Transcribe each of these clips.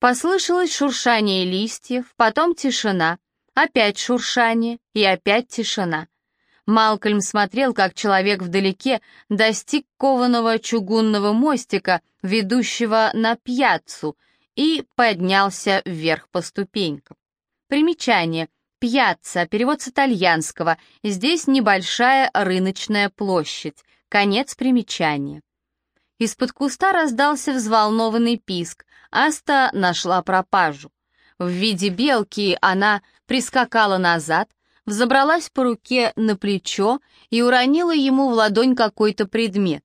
Послышалось шуршание листьев, потом тишина, опять шуршание и опять тишина. Малкольм смотрел, как человек вдалеке достиг кованого чугунного мостика, ведущего на пьяцу, и поднялся вверх по ступенькам. Примечание. Пьяцца, перевод с итальянского. Здесь небольшая рыночная площадь. Конец примечания. Из-под куста раздался взволнованный писк. Аста нашла пропажу. В виде белки она прискакала назад, взобралась по руке на плечо и уронила ему в ладонь какой-то предмет.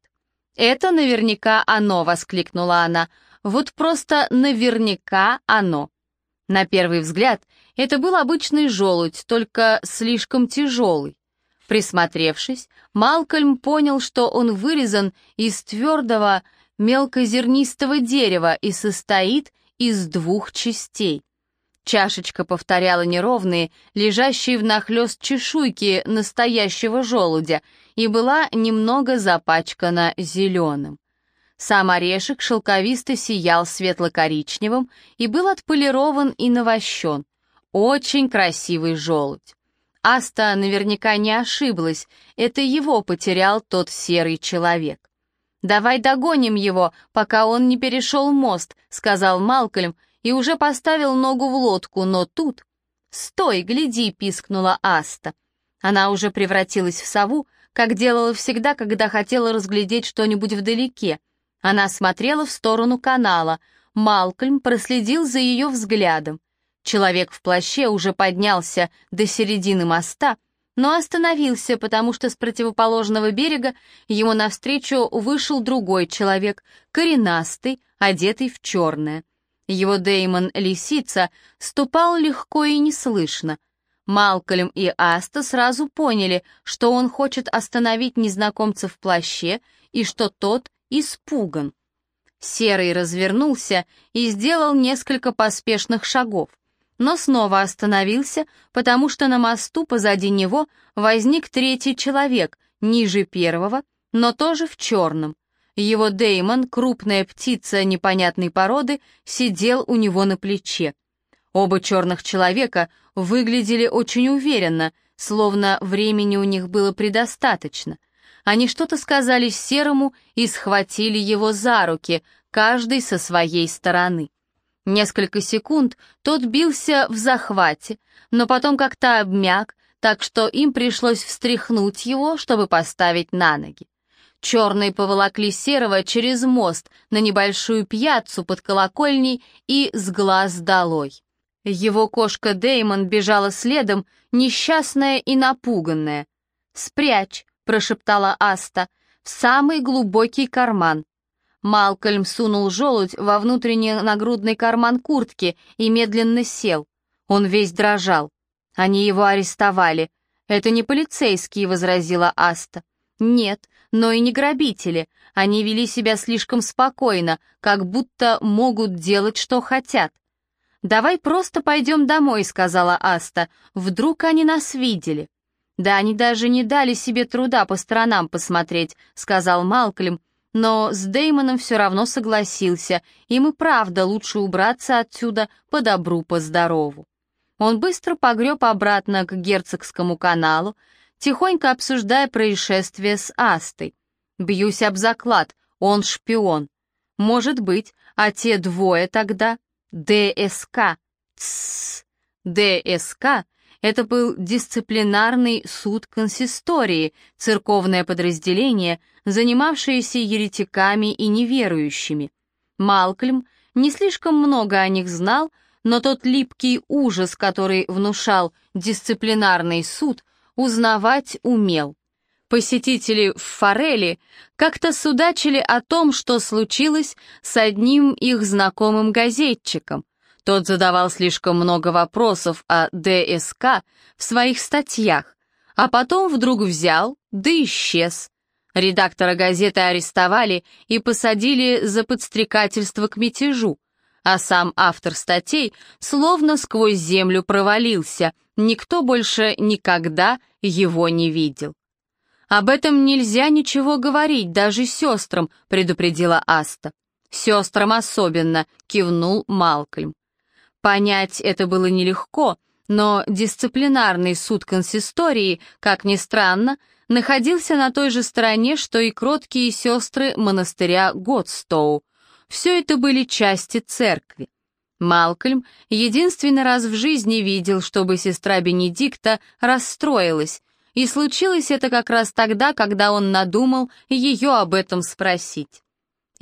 «Это наверняка оно!» — воскликнула она. «Вот просто наверняка оно!» На первый взгляд это был обычный желудь, только слишком тяжелый. Присмотревшись, Малкольм понял, что он вырезан из твердого мелкозернистого дерева и состоит из двух частей. Чашечка повторяла неровные, лежащие внахлёст чешуйки настоящего желудя и была немного запачкана зеленым. Сам орешек шелковисто сиял светло-коричневым и был отполирован и навощен. Очень красивый желудь. Аста наверняка не ошиблась, это его потерял тот серый человек. «Давай догоним его, пока он не перешел мост», — сказал Малкольм, и уже поставил ногу в лодку, но тут... «Стой, гляди!» — пискнула Аста. Она уже превратилась в сову, как делала всегда, когда хотела разглядеть что-нибудь вдалеке — она смотрела в сторону канала. Малкольм проследил за ее взглядом. Человек в плаще уже поднялся до середины моста, но остановился, потому что с противоположного берега ему навстречу вышел другой человек, коренастый, одетый в черное. Его Деймон Лисица ступал легко и неслышно. Малкольм и Аста сразу поняли, что он хочет остановить незнакомца в плаще и что тот испуган. Серый развернулся и сделал несколько поспешных шагов, но снова остановился, потому что на мосту позади него возник третий человек, ниже первого, но тоже в черном. Его Деймон, крупная птица непонятной породы, сидел у него на плече. Оба черных человека выглядели очень уверенно, словно времени у них было предостаточно — они что-то сказали Серому и схватили его за руки, каждый со своей стороны. Несколько секунд тот бился в захвате, но потом как-то обмяк, так что им пришлось встряхнуть его, чтобы поставить на ноги. Черные поволокли Серого через мост на небольшую пьяцу под колокольней и с глаз долой. Его кошка Деймон бежала следом, несчастная и напуганная. «Спрячь!» — прошептала Аста, — «в самый глубокий карман». Малкольм сунул желудь во внутренний нагрудный карман куртки и медленно сел. Он весь дрожал. Они его арестовали. «Это не полицейские», — возразила Аста. «Нет, но и не грабители. Они вели себя слишком спокойно, как будто могут делать, что хотят». «Давай просто пойдем домой», — сказала Аста. «Вдруг они нас видели». «Да они даже не дали себе труда по сторонам посмотреть», — сказал Малкольм, но с Деймоном все равно согласился, и правда лучше убраться отсюда по добру, по здорову. Он быстро погреб обратно к Герцогскому каналу, тихонько обсуждая происшествие с Астой. «Бьюсь об заклад, он шпион. Может быть, а те двое тогда? ДСК. Тссс. ДСК это был дисциплинарный суд консистории, церковное подразделение, занимавшееся еретиками и неверующими. Малкольм не слишком много о них знал, но тот липкий ужас, который внушал дисциплинарный суд, узнавать умел. Посетители в Форели как-то судачили о том, что случилось с одним их знакомым газетчиком. Тот задавал слишком много вопросов о ДСК в своих статьях, а потом вдруг взял, да исчез. Редактора газеты арестовали и посадили за подстрекательство к мятежу, а сам автор статей словно сквозь землю провалился, никто больше никогда его не видел. «Об этом нельзя ничего говорить, даже сестрам», — предупредила Аста. сестрам особенно», — кивнул Малкольм. Понять это было нелегко, но дисциплинарный суд консистории, как ни странно, находился на той же стороне, что и кроткие сестры монастыря Годстоу. Все это были части церкви. Малкольм единственный раз в жизни видел, чтобы сестра Бенедикта расстроилась, и случилось это как раз тогда, когда он надумал ее об этом спросить.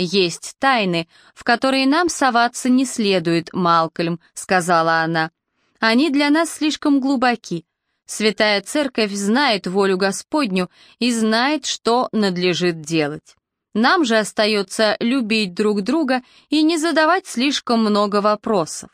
«Есть тайны, в которые нам соваться не следует, Малкольм», — сказала она. «Они для нас слишком глубоки. Святая Церковь знает волю Господню и знает, что надлежит делать. Нам же остается любить друг друга и не задавать слишком много вопросов.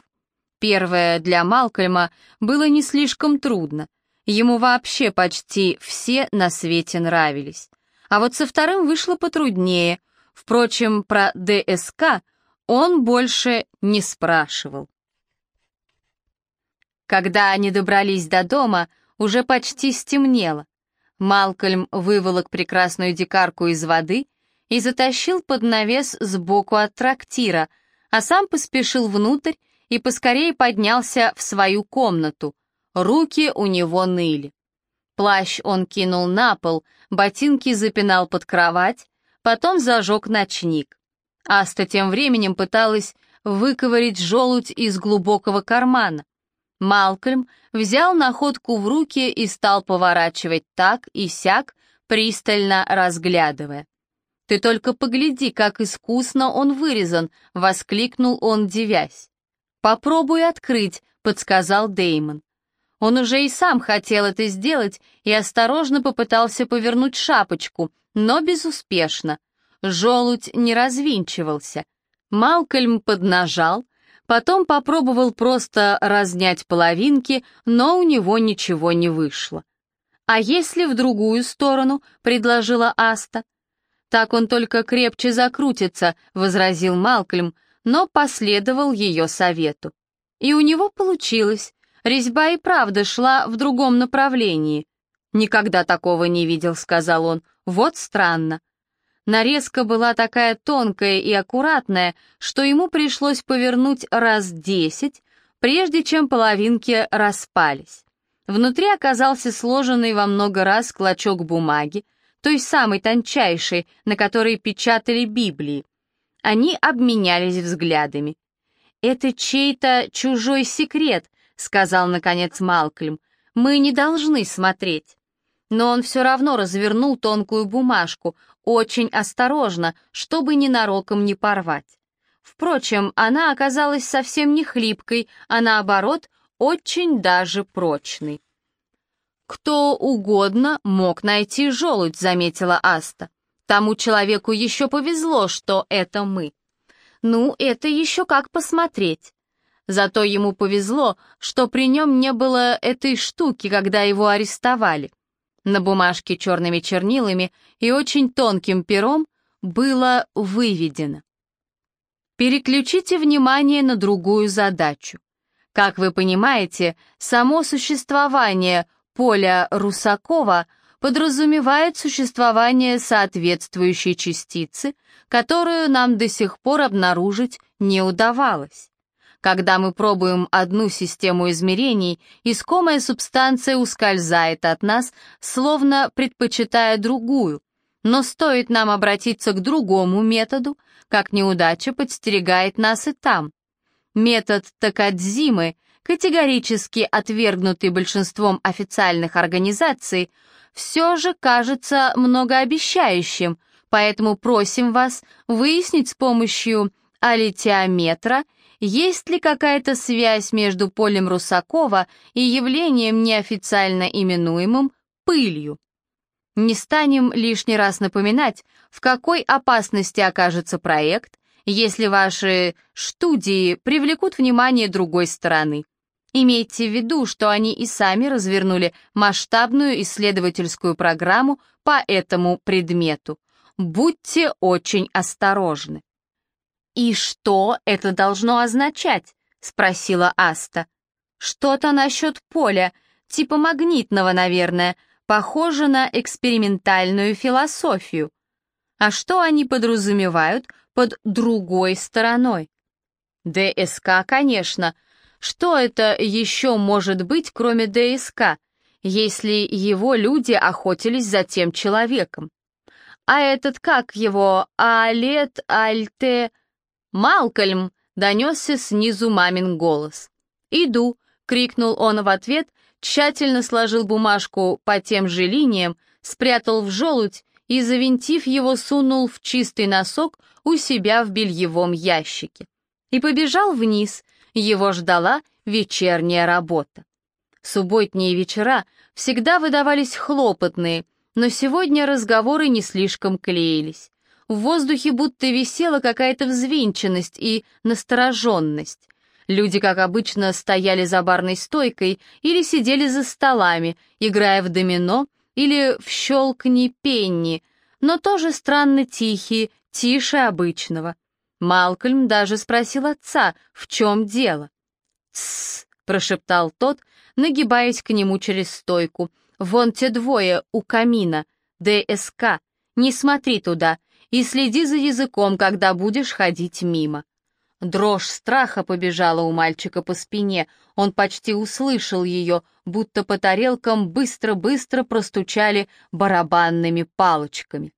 Первое для Малкольма было не слишком трудно. Ему вообще почти все на свете нравились. А вот со вторым вышло потруднее. Впрочем, про ДСК он больше не спрашивал. Когда они добрались до дома, уже почти стемнело. Малкольм выволок прекрасную дикарку из воды и затащил под навес сбоку от трактира, а сам поспешил внутрь и поскорее поднялся в свою комнату. Руки у него ныли. Плащ он кинул на пол, ботинки запинал под кровать, потом зажег ночник. Аста тем временем пыталась выковырить желудь из глубокого кармана. Малкольм взял находку в руки и стал поворачивать так и сяк, пристально разглядывая. «Ты только погляди, как искусно он вырезан!» — воскликнул он, девясь. «Попробуй открыть», — подсказал Деймон. Он уже и сам хотел это сделать и осторожно попытался повернуть шапочку, но безуспешно. Желудь не развинчивался. Малкольм поднажал, Потом попробовал просто разнять половинки, но у него ничего не вышло. «А если в другую сторону?» — предложила Аста. «Так он только крепче закрутится», — возразил Малкольм, но последовал ее совету. И у него получилось. Резьба и правда шла в другом направлении. «Никогда такого не видел», — сказал он. «Вот странно». Нарезка была такая тонкая и аккуратная, что ему пришлось повернуть раз десять, прежде чем половинки распались. Внутри оказался сложенный во много раз клочок бумаги, той самой тончайшей, на которой печатали Библии. Они обменялись взглядами. «Это чей-то чужой секрет», — сказал, наконец, Малкольм. «Мы не должны смотреть». Но он все равно развернул тонкую бумажку, очень осторожно, чтобы ненароком не порвать. Впрочем, она оказалась совсем не хлипкой, а наоборот, очень даже прочной. «Кто угодно мог найти желудь», — заметила Аста. «Тому человеку еще повезло, что это мы». «Ну, это еще как посмотреть». Зато ему повезло, что при нем не было этой штуки, когда его арестовали. На бумажке черными чернилами и очень тонким пером было выведено. Переключите внимание на другую задачу. Как вы понимаете, само существование поля Русакова подразумевает существование соответствующей частицы, которую нам до сих пор обнаружить не удавалось. Когда мы пробуем одну систему измерений, искомая субстанция ускользает от нас, словно предпочитая другую. Но стоит нам обратиться к другому методу, как неудача подстерегает нас и там. Метод Такадзимы, категорически отвергнутый большинством официальных организаций, все же кажется многообещающим, поэтому просим вас выяснить с помощью алитиометра – есть ли какая-то связь между полем Русакова и явлением, неофициально именуемым пылью. Не станем лишний раз напоминать, в какой опасности окажется проект, если ваши студии привлекут внимание другой стороны. Имейте в виду, что они и сами развернули масштабную исследовательскую программу по этому предмету. Будьте очень осторожны. «И что это должно означать?» — спросила Аста. «Что-то насчет поля, типа магнитного, наверное, похоже на экспериментальную философию. А что они подразумевают под другой стороной. ДСК, конечно. Что это еще может быть, кроме ДСК, если его люди охотились за тем человеком? А этот, как его, Алет Альте... Малкольм, донесся снизу мамин голос. «Иду», — крикнул он в ответ, тщательно сложил бумажку по тем же линиям, спрятал в желудь и, завинтив его, сунул в чистый носок у себя в бельевом ящике. И побежал вниз, его ждала вечерняя работа. Субботние вечера всегда выдавались хлопотные, но сегодня разговоры не слишком клеились. В воздухе будто висела какая-то взвинченность и настороженность. Люди, как обычно, стояли за барной стойкой или сидели за столами, играя в домино или в щелкни пенни, но тоже странно тихие, тише обычного. Малкольм даже спросил отца, в чем дело. «Тссс», — прошептал тот, нагибаясь к нему через стойку. «Вон те двое у камина, ДСК. Не смотри туда и следи за языком, когда будешь ходить мимо». Дрожь страха побежала у мальчика по спине. Он почти услышал ее, будто по тарелкам быстро-быстро простучали барабанными палочками.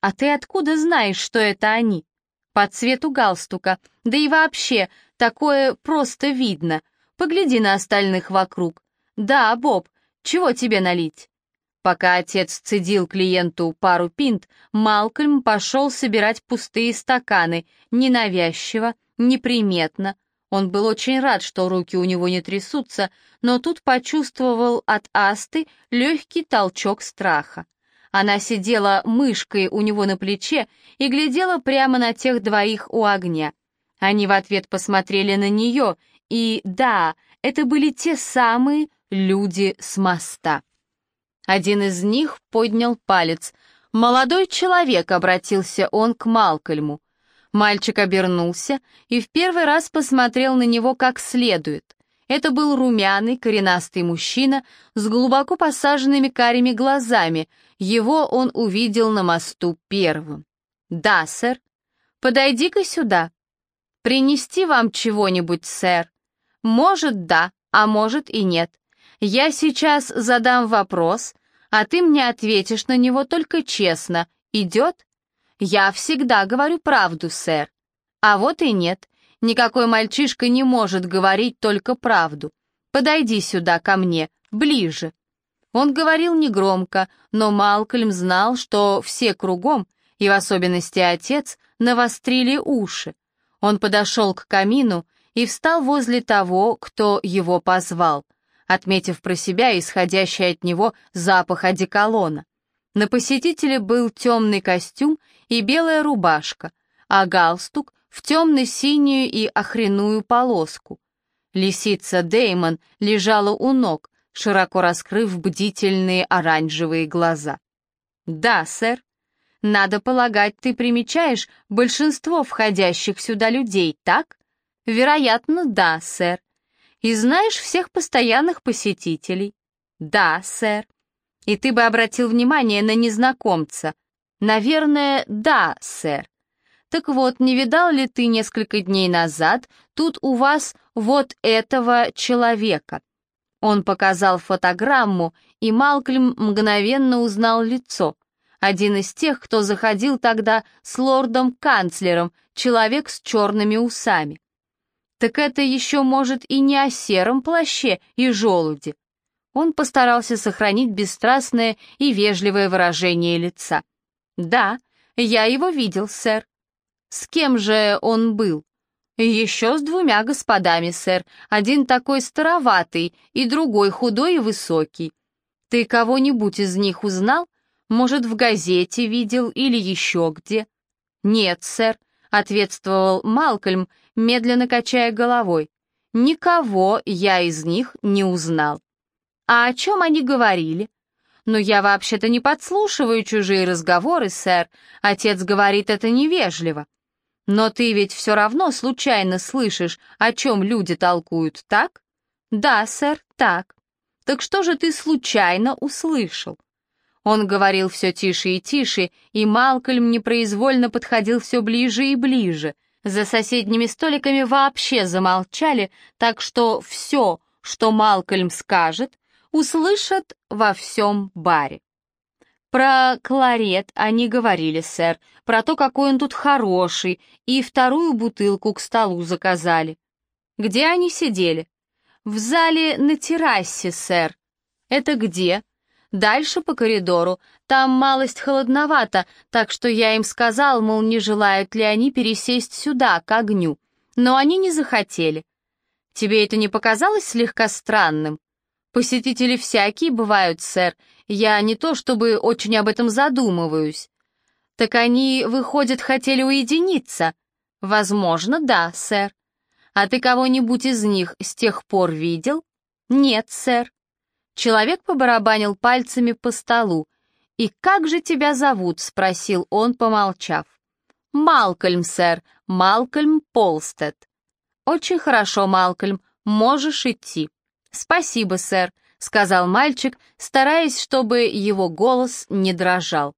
«А ты откуда знаешь, что это они?» «По цвету галстука. Да и вообще, такое просто видно. Погляди на остальных вокруг. Да, Боб, чего тебе налить?» Пока отец цедил клиенту пару пинт, Малкольм пошел собирать пустые стаканы, ненавязчиво, неприметно. Он был очень рад, что руки у него не трясутся, но тут почувствовал от Асты легкий толчок страха. Она сидела мышкой у него на плече и глядела прямо на тех двоих у огня. Они в ответ посмотрели на нее, и да, это были те самые люди с моста. Один из них поднял палец. «Молодой человек», — обратился он к Малкольму. Мальчик обернулся и в первый раз посмотрел на него как следует. Это был румяный, коренастый мужчина с глубоко посаженными карими глазами. Его он увидел на мосту первым. «Да, сэр. Подойди-ка сюда. Принести вам чего-нибудь, сэр? Может, да, а может и нет. Я сейчас задам вопрос, а ты мне ответишь на него только честно. Идет?» «Я всегда говорю правду, сэр». «А вот и нет. Никакой мальчишка не может говорить только правду. Подойди сюда ко мне, ближе». Он говорил негромко, но Малкольм знал, что все кругом, и в особенности отец, навострили уши. Он подошел к камину и встал возле того, кто его позвал, отметив про себя исходящий от него запах одеколона. На посетителе был темный костюм и белая рубашка, а галстук в темно-синюю и охреную полоску. Лисица Деймон лежала у ног, широко раскрыв бдительные оранжевые глаза. «Да, сэр. Надо полагать, ты примечаешь большинство входящих сюда людей, так?» «Вероятно, да, сэр. И знаешь всех постоянных посетителей?» «Да, сэр. И ты бы обратил внимание на незнакомца?» «Наверное, да, сэр. Так вот, не видал ли ты несколько дней назад тут у вас вот этого человека?» Он показал фотограмму, и Малкольм мгновенно узнал лицо. Один из тех, кто заходил тогда с лордом-канцлером, человек с черными усами. Так это еще, может, и не о сером плаще и желуде. Он постарался сохранить бесстрастное и вежливое выражение лица. «Да, я его видел, сэр». «С кем же он был?» «Еще с двумя господами, сэр. Один такой староватый и другой худой и высокий. Ты кого-нибудь из них узнал? Может, в газете видел или еще где?» «Нет, сэр», — ответствовал Малкольм, медленно качая головой. «Никого я из них не узнал». «А о чем они говорили?» «Но я вообще-то не подслушиваю чужие разговоры, сэр. Отец говорит это невежливо». «Но ты ведь все равно случайно слышишь, о чем люди толкуют, так?» «Да, сэр, так». «Так что же ты случайно услышал?» Он говорил все тише и тише, и Малкольм непроизвольно подходил все ближе и ближе. За соседними столиками вообще замолчали, так что все, что Малкольм скажет, услышат во всем баре. Про кларет они говорили, сэр, про то, какой он тут хороший, и вторую бутылку к столу заказали. Где они сидели? В зале на террасе, сэр. Это где? Дальше по коридору. Там малость холодновато, так что я им сказал, мол, не желают ли они пересесть сюда, к огню. Но они не захотели. Тебе это не показалось слегка странным? Посетители всякие бывают, сэр. Я не то чтобы очень об этом задумываюсь. Так они, выходят, хотели уединиться? Возможно, да, сэр. А ты кого-нибудь из них с тех пор видел? Нет, сэр. Человек побарабанил пальцами по столу. «И как же тебя зовут?» — спросил он, помолчав. «Малкольм, сэр, Малкольм Полстед». «Очень хорошо, Малкольм, можешь идти». «Спасибо, сэр», — сказал мальчик, стараясь, чтобы его голос не дрожал.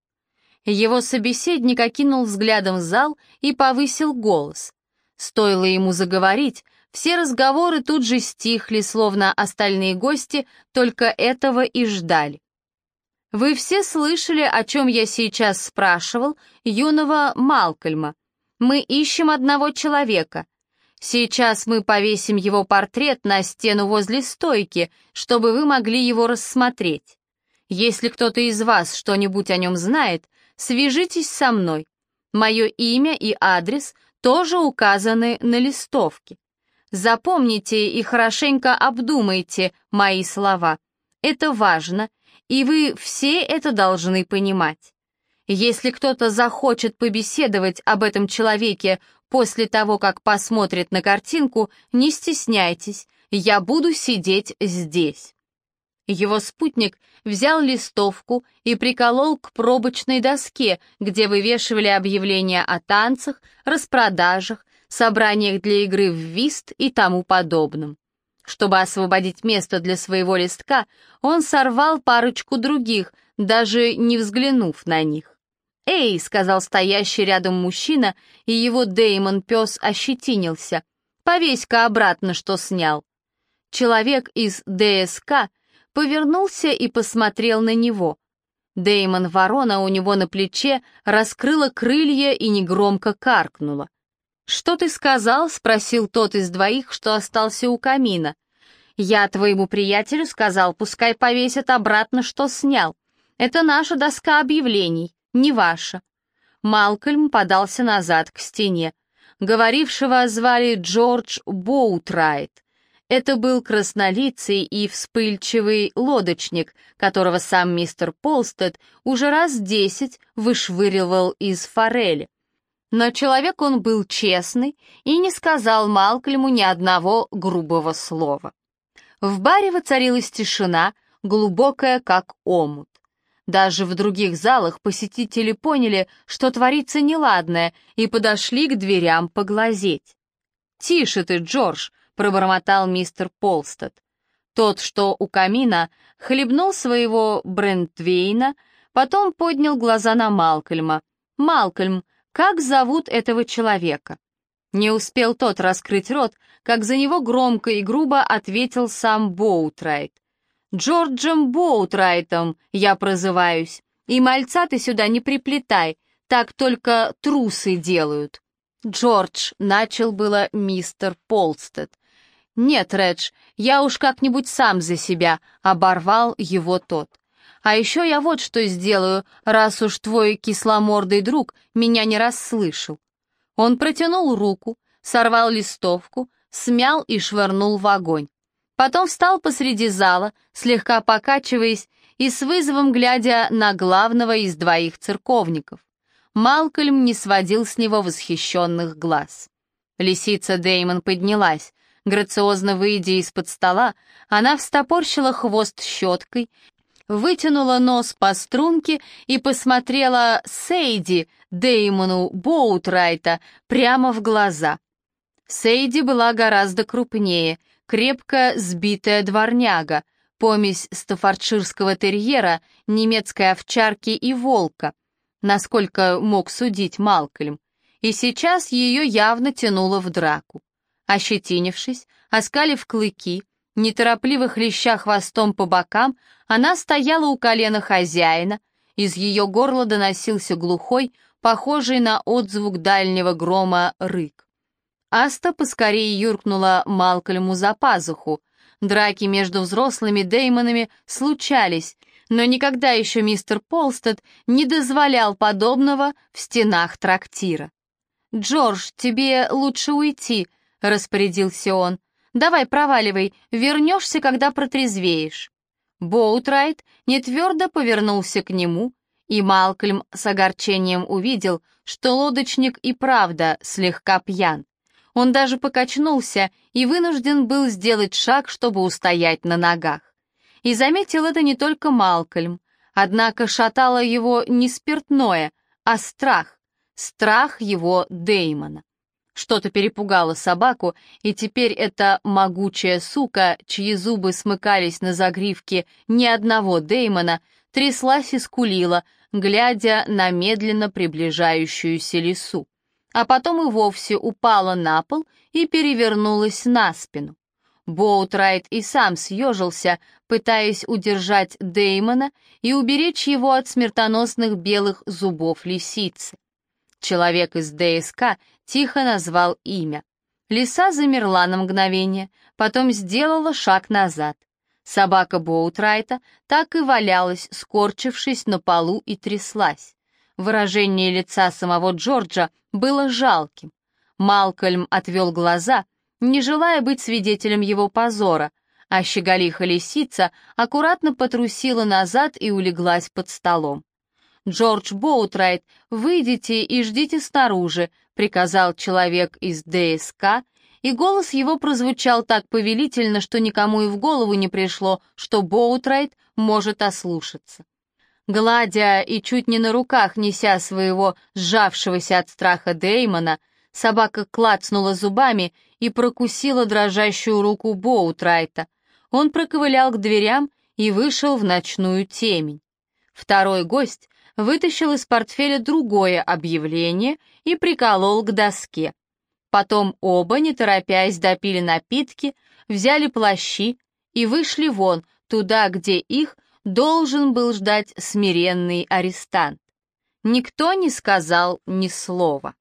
Его собеседник окинул взглядом зал и повысил голос. Стоило ему заговорить, все разговоры тут же стихли, словно остальные гости только этого и ждали. Вы все слышали, о чем я сейчас спрашивал юного Малкольма. Мы ищем одного человека. Сейчас мы повесим его портрет на стену возле стойки, чтобы вы могли его рассмотреть. Если кто-то из вас что-нибудь о нем знает, свяжитесь со мной. Мое имя и адрес тоже указаны на листовке. Запомните и хорошенько обдумайте мои слова. Это важно, и вы все это должны понимать. Если кто-то захочет побеседовать об этом человеке После того, как посмотрит на картинку, не стесняйтесь, я буду сидеть здесь. Его спутник взял листовку и приколол к пробочной доске, где вывешивали объявления о танцах, распродажах, собраниях для игры в вист и тому подобном. Чтобы освободить место для своего листка, он сорвал парочку других, даже не взглянув на них. «Эй!» — сказал стоящий рядом мужчина, и его Деймон-пес ощетинился. «Повесь-ка обратно, что снял». Человек из ДСК повернулся и посмотрел на него. Деймон Ворона у него на плече раскрыла крылья и негромко каркнула. «Что ты сказал?» — спросил тот из двоих, что остался у камина. «Я твоему приятелю сказал, пускай повесит обратно, что снял. Это наша доска объявлений не ваша». Малкольм подался назад к стене. Говорившего звали Джордж Боутрайт. Это был краснолицый и вспыльчивый лодочник, которого сам мистер Полстед уже раз десять вышвыривал из форели. Но человек он был честный и не сказал Малкольму ни одного грубого слова. В баре воцарилась тишина, глубокая, как омут. Даже в других залах посетители поняли, что творится неладное, и подошли к дверям поглазеть. «Тише ты, Джордж!» — пробормотал мистер Полстед. Тот, что у камина, хлебнул своего Брентвейна, потом поднял глаза на Малкольма. «Малкольм, как зовут этого человека?» Не успел тот раскрыть рот, как за него громко и грубо ответил сам Боутрайт. Джорджем Боутрайтом я прозываюсь. И мальца ты сюда не приплетай, так только трусы делают. Джордж, начал было мистер Полстед. «Нет, Редж, я уж как-нибудь сам за себя», — оборвал его тот. «А еще я вот что сделаю, раз уж твой кисломордый друг меня не расслышал». Он протянул руку, сорвал листовку, смял и швырнул в огонь. Потом встал посреди зала, слегка покачиваясь и с вызовом глядя на главного из двоих церковников. Малкольм не сводил с него восхищенных глаз. Лисица Деймон поднялась. Грациозно выйдя из-под стола, она встопорщила хвост щеткой, вытянула нос по струнке и посмотрела Сейди, Деймону Боутрайта, прямо в глаза. Сейди была гораздо крупнее — крепко сбитая дворняга, помесь стаффордширского терьера, немецкой овчарки и волка, насколько мог судить Малкольм, и сейчас ее явно тянуло в драку. Ощетинившись, оскалив клыки, неторопливо хлеща хвостом по бокам, она стояла у колена хозяина, из ее горла доносился глухой, похожий на отзвук дальнего грома, рык. Аста поскорее юркнула Малкольму за пазуху. Драки между взрослыми Деймонами случались, но никогда еще мистер Полстед не дозволял подобного в стенах трактира. «Джордж, тебе лучше уйти», — распорядился он. «Давай проваливай, вернешься, когда протрезвеешь». Боутрайт нетвердо повернулся к нему, и Малкольм с огорчением увидел, что лодочник и правда слегка пьян. Он даже покачнулся и вынужден был сделать шаг, чтобы устоять на ногах. И заметил это не только Малкольм, однако шатало его не спиртное, а страх, страх его Деймона. Что-то перепугало собаку, и теперь эта могучая сука, чьи зубы смыкались на загривке ни одного Деймона, тряслась и скулила, глядя на медленно приближающуюся лису а потом и вовсе упала на пол и перевернулась на спину. Боутрайт и сам съежился, пытаясь удержать Деймона и уберечь его от смертоносных белых зубов лисицы. Человек из ДСК тихо назвал имя. Лиса замерла на мгновение, потом сделала шаг назад. Собака Боутрайта так и валялась, скорчившись на полу и тряслась. Выражение лица самого Джорджа было жалким. Малкольм отвел глаза, не желая быть свидетелем его позора, а щеголиха лисица аккуратно потрусила назад и улеглась под столом. «Джордж Боутрайт, выйдите и ждите снаружи», — приказал человек из ДСК, и голос его прозвучал так повелительно, что никому и в голову не пришло, что Боутрайт может ослушаться. Гладя и чуть не на руках неся своего сжавшегося от страха Деймона, собака клацнула зубами и прокусила дрожащую руку Боутрайта. Он проковылял к дверям и вышел в ночную темень. Второй гость вытащил из портфеля другое объявление и приколол к доске. Потом оба, не торопясь, допили напитки, взяли плащи и вышли вон, туда, где их должен был ждать смиренный арестант. Никто не сказал ни слова.